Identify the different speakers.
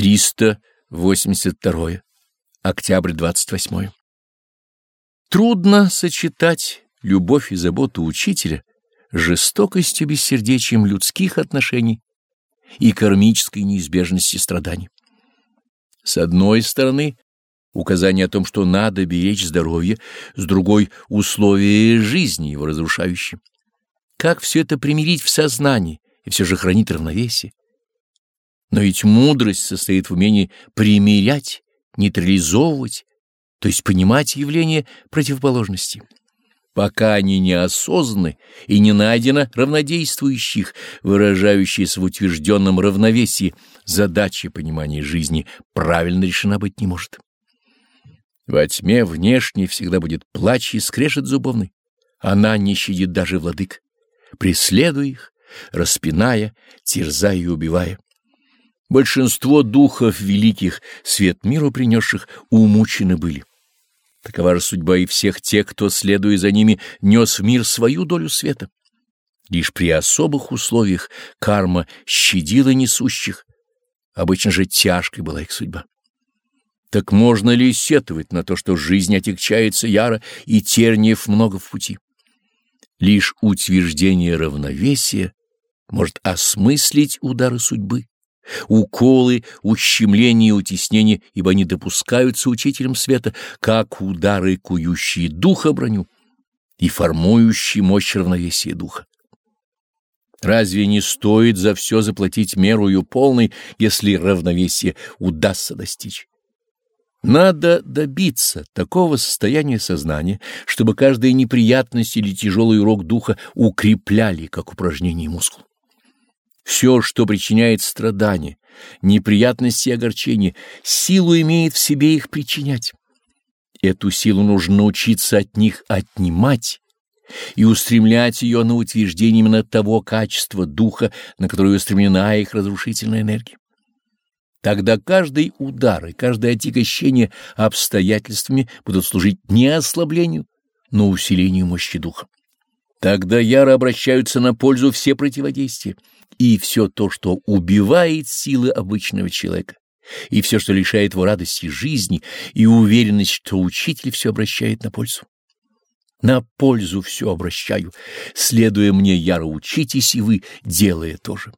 Speaker 1: 382. Октябрь 28. Трудно сочетать любовь и заботу учителя с жестокостью бессердечием людских отношений и кармической неизбежности страданий. С одной стороны, указание о том, что надо беречь здоровье, с другой — условия жизни его разрушающие. Как все это примирить в сознании и все же хранить равновесие? Но ведь мудрость состоит в умении примирять, нейтрализовывать, то есть понимать явления противоположности. Пока они не осознаны и не найдено равнодействующих, выражающихся в утвержденном равновесии, задача понимания жизни правильно решена быть не может. Во тьме внешне всегда будет плач и скрежет зубовный. Она не щадит даже владык, преследуя их, распиная, терзая и убивая. Большинство духов великих, свет миру принесших, умучены были. Такова же судьба и всех тех, кто, следуя за ними, нес в мир свою долю света. Лишь при особых условиях карма щадила несущих, обычно же тяжкой была их судьба. Так можно ли сетовать на то, что жизнь отягчается яро и терниев много в пути? Лишь утверждение равновесия может осмыслить удары судьбы уколы, ущемления и утеснения, ибо они допускаются учителем света, как удары, кующие духа броню и формующие мощь равновесия духа. Разве не стоит за все заплатить мерою полной, если равновесие удастся достичь? Надо добиться такого состояния сознания, чтобы каждая неприятность или тяжелый урок духа укрепляли, как упражнение мускул. Все, что причиняет страдания, неприятности и огорчения, силу имеет в себе их причинять. Эту силу нужно научиться от них отнимать и устремлять ее на утверждение именно того качества духа, на которое устремлена их разрушительная энергия. Тогда каждый удар и каждое отягощение обстоятельствами будут служить не ослаблению, но усилению мощи духа. Тогда яро обращаются на пользу все противодействия и все то, что убивает силы обычного человека, и все, что лишает его радости жизни, и уверенность, что учитель все обращает на пользу. На пользу все обращаю, следуя мне яро учитесь и вы, делая тоже.